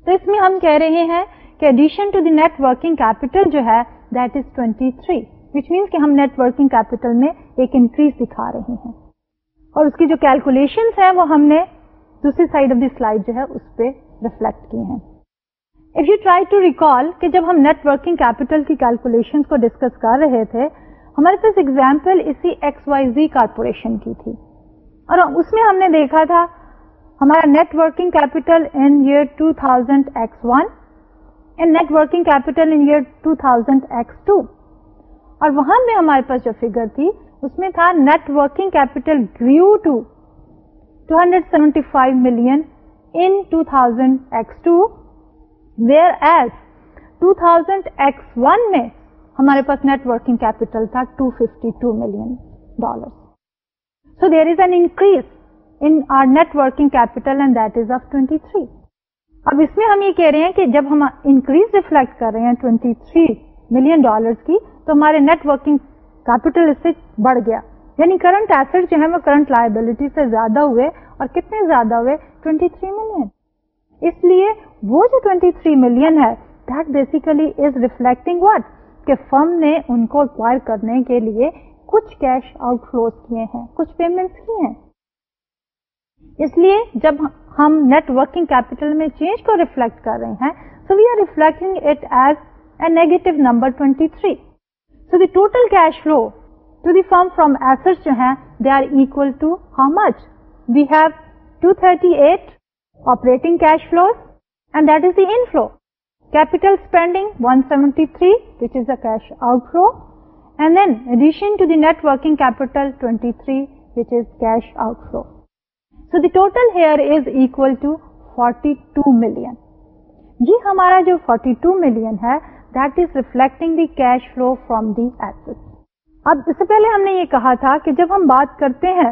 تو اس میں ہم کہہ رہے ہیں کہ addition to the net working capital جو ہے that is twenty three which means کہ ہم نیٹ ورکنگ کیپیٹل میں ایک انکریز دکھا رہے ہیں اور اس کی جو کیلکولیشن ہیں وہ ہم نے دوسری سائڈ آف دی سلائڈ جو ہے اس پہ ریفلیکٹ کی ہیں if you try to recall کہ جب ہم نیٹ ورکنگ کیپیٹل کی کیلکولیشن کو ڈسکس کر رہے تھے ہمارے پاس ایگزامپل اسی ایکس وائی زی کارپوریشن کی تھی اور اس میں ہم نے دیکھا تھا ہمارا net working capital in year two thousand X one and net working capital in year two thousand X two اور وہاں میں ہمارے پاس جو فگر تھی اس میں تھا net working capital grew to 275 million in 2000 X2 whereas 2000 X1 میں ہمارے پاس نیٹ ورکنگ کیپیٹل تھا 252 million dollar so there is an increase in our net working capital and that is of 23 اب اس میں ہم یہ کہہ رہے ہیں کہ جب ہم انکریز ریفلیکٹ کر رہے ہیں 23 ملین ڈالر کی تو ہمارے نیٹ ورکنگ کیپیٹل اس سے بڑھ گیا یعنی کرنٹ ایسٹ جو ہے وہ کرنٹ لائبلٹی سے زیادہ ہوئے اور کتنے زیادہ ہوئے 23 ملین اس لیے وہ جو 23 ملین ہے that basically is reflecting what کہ فرم نے ان کو اکوائر کرنے کے لیے کچھ کیش آؤٹ فلوز کیے ہیں کچھ پیمنٹس کیے ہیں اس لیے جب ہم نیٹ ورکنگ کیپیٹل میں چینج کو ریفلیکٹ کر رہے ہیں so we are reflecting it as a negative number 23 so the total cash flow to the firm from and that is the inflow capital spending one seventy three which is the cash out flow and then addition to the net working capital twenty three which is cash out flow so the total here is equal to forty two million یہ ہمارا جو forty two million ہے at اب اس سے پہلے ہم نے یہ کہا تھا کہ جب ہم بات کرتے ہیں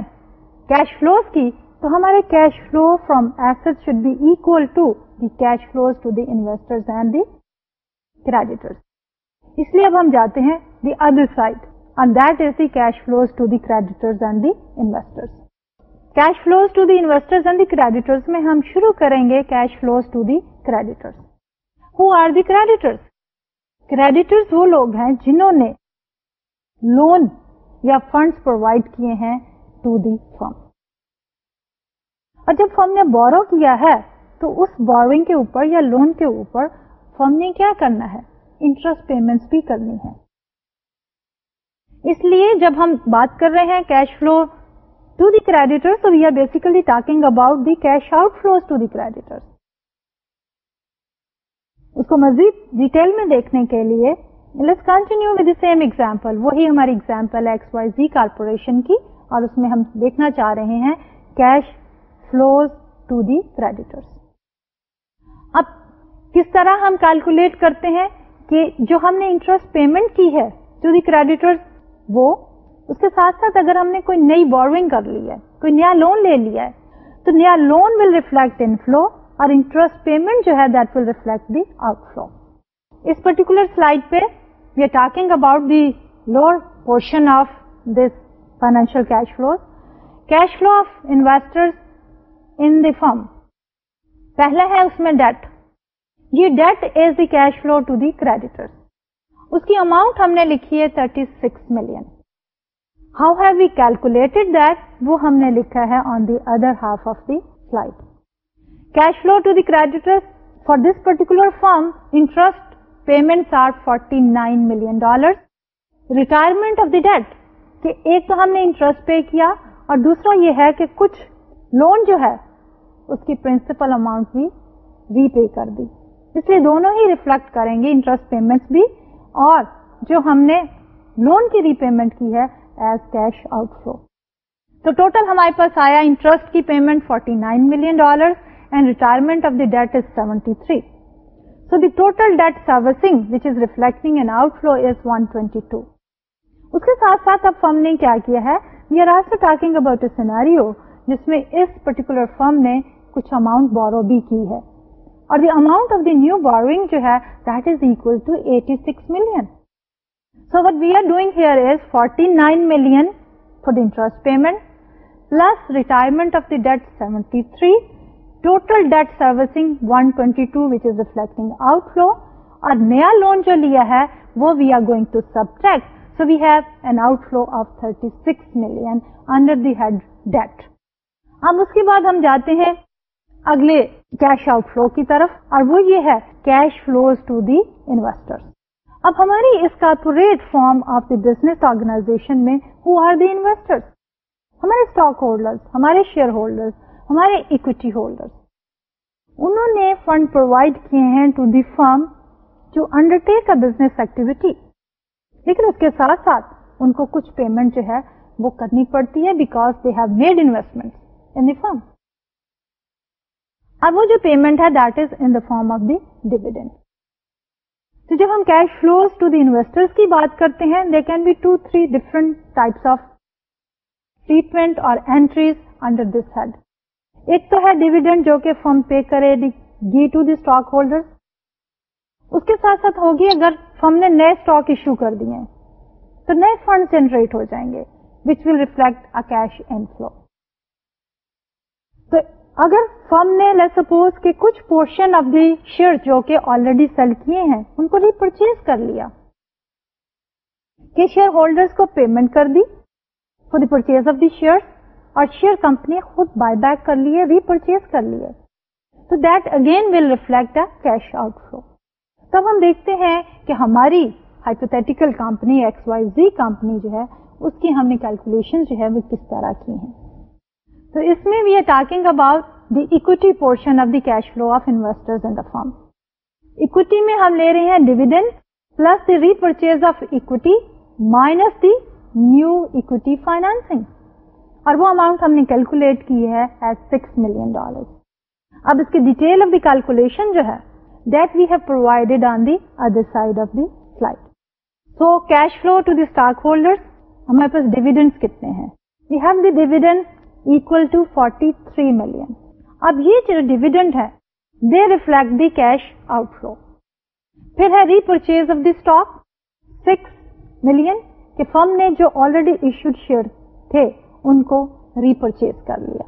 کیش فلوز کی تو ہمارے کیش فلو فرام ایسے اس لیے اب ہم جاتے ہیں the other side and that is cash flows to the flows to the investor میں ہم شروع کریں گے cash flows to the our the creditors creditors وہ لوگ ہیں جنہوں نے لون یا فنڈس پرووائڈ کیے ہیں ٹو دی فرم اور جب فرم نے بورو کیا ہے تو اس بورنگ کے اوپر یا لون کے اوپر فرم نے کیا کرنا ہے انٹرسٹ پیمنٹ بھی کرنی ہے اس لیے جب ہم بات کر رہے ہیں کیش فلو ٹو دی تو we are basically talking about the cash out flows to the creditors اس کو مزید ڈیٹیل میں دیکھنے کے لیے کنٹینیو ود سیم ایگزامپل وہی ہماری ایگزامپل ہے ایکس وائی زی کارپوریشن کی اور اس میں ہم دیکھنا چاہ رہے ہیں cash flow to the creditors اب کس طرح ہم کیلکولیٹ کرتے ہیں کہ جو ہم نے انٹرسٹ پیمنٹ کی ہے ٹو دی کریڈیٹرس وہ اس کے ساتھ ساتھ اگر ہم نے کوئی نئی بورنگ کر لی ہے کوئی نیا لون لے لیا ہے تو نیا loan will reflect inflow interest payment جو ہے میں ڈیٹ یہ debt is cash flow to the creditor اس کی اماؤنٹ ہم نے لکھی ہے 36 six million how have we calculated that وہ ہم نے لکھا ہے on the other half of the for this particular firm interest payment are forty nine million dollars retirement of the debt ایک ہم نے انٹرسٹ پے کیا اور دوسرا یہ ہے کہ کچھ لون جو ہے اس کی پرنسپل اماؤنٹ بھی ری پے کر دی اس لیے دونوں ہی ریفلیکٹ کریں گے انٹرسٹ پیمنٹ بھی اور جو ہم نے لون کی ری پیمنٹ کی ہے ایز کیش آؤٹ فلو تو ٹوٹل ہمارے پاس آیا انٹرسٹ کی payment forty nine million dollars retirement of the debt is seventy three so the total debt servicing reflecting اس کے ساتھ فم نے کیا ہے we are also talk about جس میں اس پٹیکولر فرم نے کچھ اماؤنٹ بورو بھی کی ہے اور the amount of the new borrowing جو ہے that is equal to eighty six mil so what we are doing hearty nine million for the interest payment plus retirement of the debt seventy three total debt servicing 122 twenty two reflecting outflow اور نیا loan جو لیا ہے وہ we are going to subtract so we have an outflow of thirty six million the head debt اب اس کے بعد ہم جاتے ہیں اگلے کیش آؤٹ فلو کی طرف اور وہ یہ ہے cash flows to the investor اب ہماری اس corporate form of the business organization میں ہو آر دی انویسٹر ہمارے اسٹاک ہولڈر ہمارے شیئر ہولڈر ہمارے اکویٹی ہولڈر انہوں نے فنڈ پرووائڈ کیے ہیں to the firm a business activity لیکن اس کے ساتھ ساتھ ان کو کچھ پیمنٹ جو ہے وہ کرنی پڑتی ہے because they have made investment the firm اب وہ جو پیمنٹ ہے that is in form of the dividend تو جب ہم cash flows to the investor کی بات کرتے ہیں they can be two three different types of treatment اور اینٹریز انڈر دس ہیڈ ایک تو ہے ڈیویڈنڈ جو کہ فرم پے کرے گی ٹو دی اسٹاک ہولڈر اس کے ساتھ ساتھ ہوگی اگر فرم نے نئے اسٹاک ایشو کر دیے تو نئے فنڈ جنریٹ ہو جائیں گے which will reflect a cash inflow تو اگر فرم نے سپوز کہ کچھ پورشن آف دی شیئر جو کہ آلریڈی سیل کیے ہیں ان کو ری پرچیز کر لیا کہ شیئر ہولڈر کو پیمنٹ کر دی for the purchase of the share اور شیئر کمپنی خود بائی بیک کر لیے ری پرچیز کر لیے تو that again will reflect cash outflow تب ہم دیکھتے ہیں کہ ہماری hypothetical company X Y Z company جو ہے اس کی ہم نے کیلکولیشن جو ہے وہ کس طرح کی ہیں تو اس میں بھی are talking about the equity portion of the cash flow of investor from equity میں ہم لے رہے ہیں dividend plus the repurchase of equity minus the new equity financing اور وہ اماؤنٹ ہم نے کیلکولیٹ کی ہے ایز سکس ملین ڈالر اب اس کی ڈیٹیل آف دی کیلکولیشن جو ہے that we have provided on the other side of the flight so cash flow to the stock holder ہمارے پاس ڈیویڈنس کتنے ہیں we have the dividend equal to forty three million اب یہ جو dividend ہے they reflect the cash outflow پھر ہے repurchase of the stock six million کہ فرم نے جو آلریڈی ایشوڈ شیئر تھے ان کو ریپرچیز کر لیا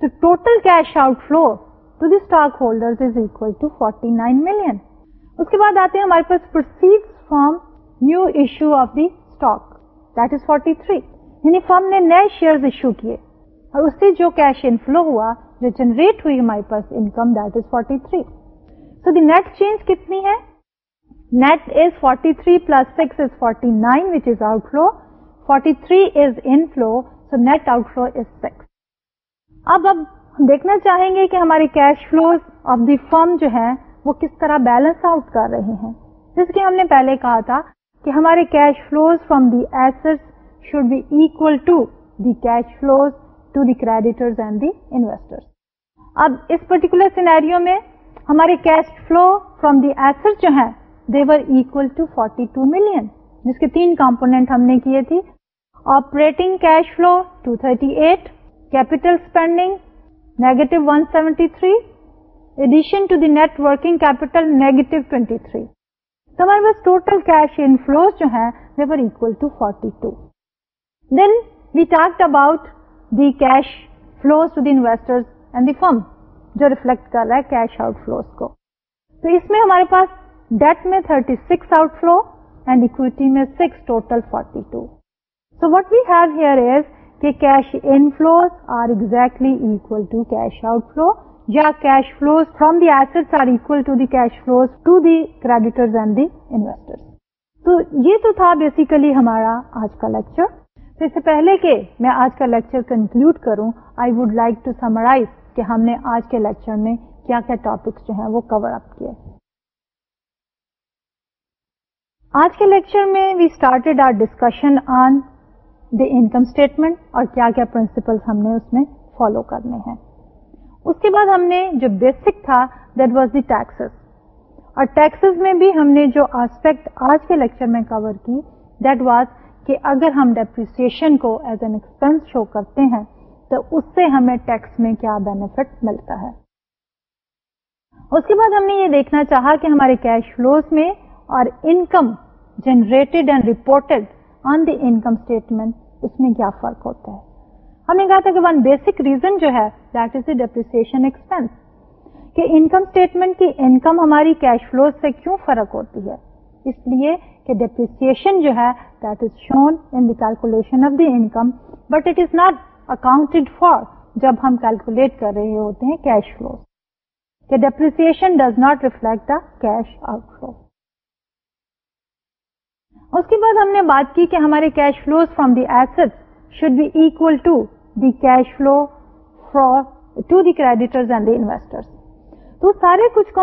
تو total cash outflow to the stock forty nine million اس کے بعد آتے ہیں ہمارے پاس proceed from new issue of the stock that is forty three یعنی فرم نے نئے شیئر ایشو کیے اور اس سے جو کیش فلو ہوا جو جنریٹ ہوئی ہمارے پاس income that is net change کتنی ہے net is forty three plus six is forty nine is outflow forty three is flow so net outflow is six اب اب دیکھنا چاہیں گے کہ ہماری cash flows of the firm جو ہے وہ کس طرح بیلنس آؤٹ کر رہے ہیں جس کے ہم نے پہلے کہا تھا کہ ہمارے cash flows from the asset should be equal to the cash flows to the creditor investor اب اس پرٹیکولر سینیریو میں ہمارے cash flow from the asset جو ہے they're equal to forty two million جس کے تین کمپونیٹ ہم نے کیے تھے operating cash flow 238 capital spending negative 173 seventy three addition to the net working capital negative twenty three ہمارے پاس ٹوٹل کیش انو جو ہیں forty two then we talked about cash flows to the investor firm جو reflect کر رہا ہے cash out flows کو تو اس میں ہمارے پاس ڈیٹ میں thirty six outflow and equity میں six total forty so what we've here is کہ cash inflow are exactly to cash outflow یا cash flow from the asset are equal to cash flow to the تھا basically ہمارا آج کا lecture تو اس سے پہلے کہ میں آج کا لیکچر کنکلوڈ کروں I would like to summarize کہ ہم نے آج کے لیکچر میں کیا کیا ٹاپکس جو ہیں وہ کور اپ کیے آج کے لیکچر میں we started our discussion on income statement اور کیا کیا پرنسپل ہم نے اس میں فالو کرنے ہیں اس کے بعد ہم نے جو بیسک تھا دیٹ واز دی ٹیکسز اور ٹیکسز میں بھی ہم نے جو آسپیکٹ آج کے لیکچر میں کور کی دیٹ واز کہ اگر ہم ڈیپریسن کو ایز این ایکسپینس شو کرتے ہیں تو اس سے ہمیں ٹیکس میں کیا بینیفٹ ملتا ہے اس کے بعد ہم نے یہ دیکھنا چاہا کہ ہمارے کیش فلوز میں اور income generated and reported on the income statement اس میں کیا فرق ہوتا ہے ہم نے کہا تھا کہ ون بیسک ریزن جو ہے that is the depreciation expense کہ انکم اسٹیٹمنٹ کی انکم ہماری کیش فلو سے کیوں فرق ہوتی ہے اس لیے کہ ڈیپریسن جو ہے that is shown in the calculation of the income but it is not accounted for جب ہم کیلکولیٹ کر رہے ہوتے ہیں کیش فلو کہ depreciation does not reflect the cash outflow اس کے بعد ہم نے بات کی کہ ہمارے cash flows from the asset should be the cash flow کو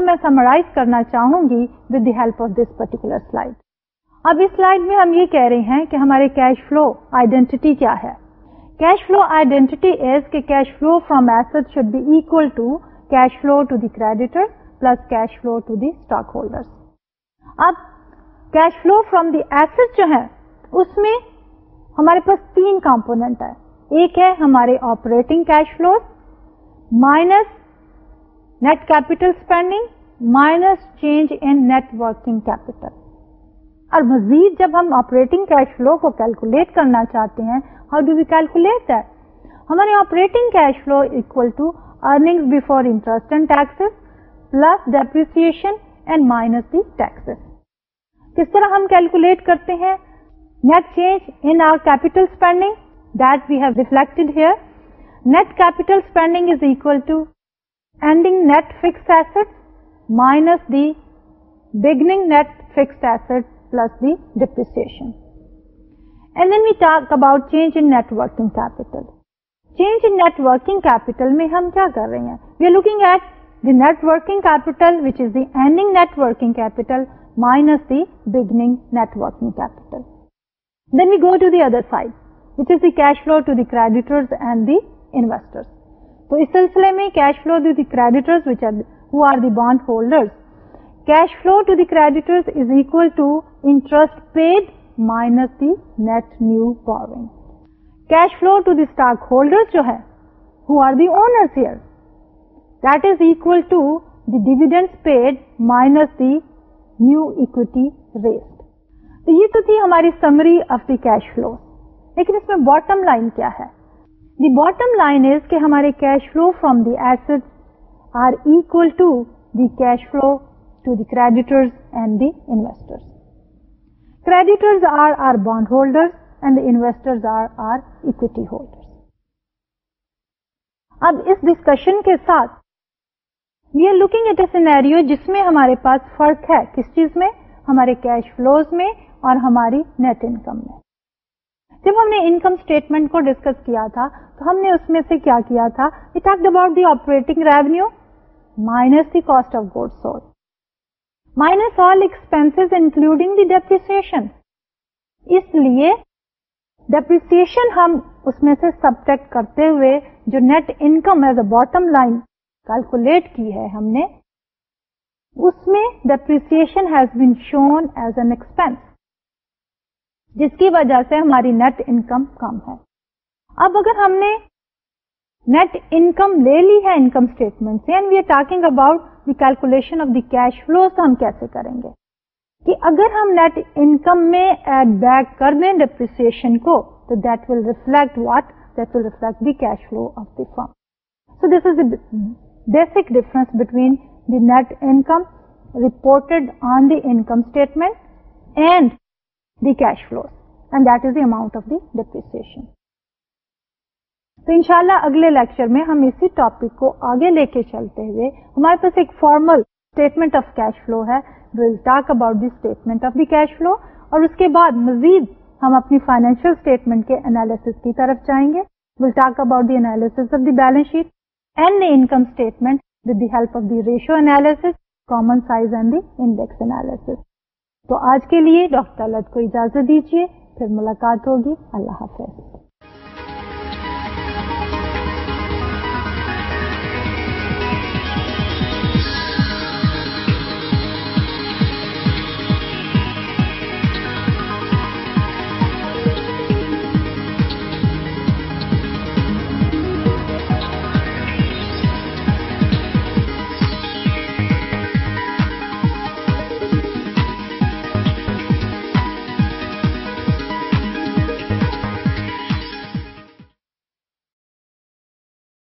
میں اس سلائڈ میں ہم یہ کہہ رہے ہیں کہ ہمارے کیش فلو آئیڈینٹی کیا ہے cash flow cash flow from asset should be equal to cash flow to the creditor plus cash flow to the stock holder اب cash flow from the asset جو ہے اس میں ہمارے پاس تین کمپونیٹ ہے ایک ہے ہمارے operating cash flow minus net capital spending minus change in net working capital اور مزید جب ہم آپریٹنگ کیش فلو کو کیلکولیٹ کرنا چاہتے ہیں ہاؤ ڈو وی کیلکولیٹ ہمارے operating cash flow equal to earning before interest and tax plus depreciation and minus the taxes کس طرح ہم کیلکولیٹ کرتے ہیں net change in our capital spending that we have reflected here net capital spending is equal to ending net fixed asset minus the beginning net fixed asset plus the depreciation and then we talk about change working capital change capital میں ہم کیا کر رہے ہیں looking looking at the working capital which is the ending net working capital minus دیگ net working capital then you go to the other side which flow to دیٹر میں cash flow creditor holder to the crust paid minus the net new borrow cash flow to the stock holder جو ہے dividend paid minus the new equity raised تو یہ تو تھی ہماری summary of the cash flow لیکن اس میں باٹم لائن کیا ہے دی باٹم لائن از کہ ہمارے cash flow from the asset are equal to the cash flow to the creditors and the inter creditors are our bond holders and the investor holder اب اس discussion کے ساتھ we are looking at a scenario جس میں ہمارے پاس فرق ہے کس چیز میں ہمارے کیش فلوز میں اور ہماری نیٹ انکم میں جب ہم نے انکم اسٹیٹمنٹ کو ڈسکس کیا تھا تو ہم نے اس میں سے کیا کیا تھا about the operating revenue minus the cost of good sold minus all expense including the depreciation اس لیے ڈیپریسن ہم اس میں سے سبٹیکٹ کرتے ہوئے جو نیٹ انکم ہے باٹم لائن کیلکولیٹ کی ہے ہم نے اس میں depreciation has been shown as an expense جس کی وجہ سے ہماری نیٹ انکم کم ہے اب اگر ہم نے نیٹ انکم لے لی ہے انکم اسٹیٹمنٹ سے and we are talking about the calculation of the cash flow ہم کیسے کریں گے کہ اگر ہم نیٹ انکم میں ایڈ بیک کر دیں ڈپریسن کو تو that will reflect what that will reflect the cash flow of the firm so this is basic between between the net income on on the income statement and the cash and and that is the amount of depreciation. تو ان شاء اللہ اگلے lecture میں ہم اسی topic کو آگے لے کے چلتے ہوئے ہمارے پاس ایک formal statement of cash flow ہے statement of the cash flow اور اس کے بعد مزید ہم اپنی فائنینشیل اسٹیٹمنٹ کے انالیس کی طرف جائیں گے will talk about the analysis of the balance sheet and income statement with the help of the ratio analysis common size and the index analysis تو آج کے لیے ڈاکٹر الٹ کو اجازت دیجیے پھر ملاقات ہوگی اللہ حافظ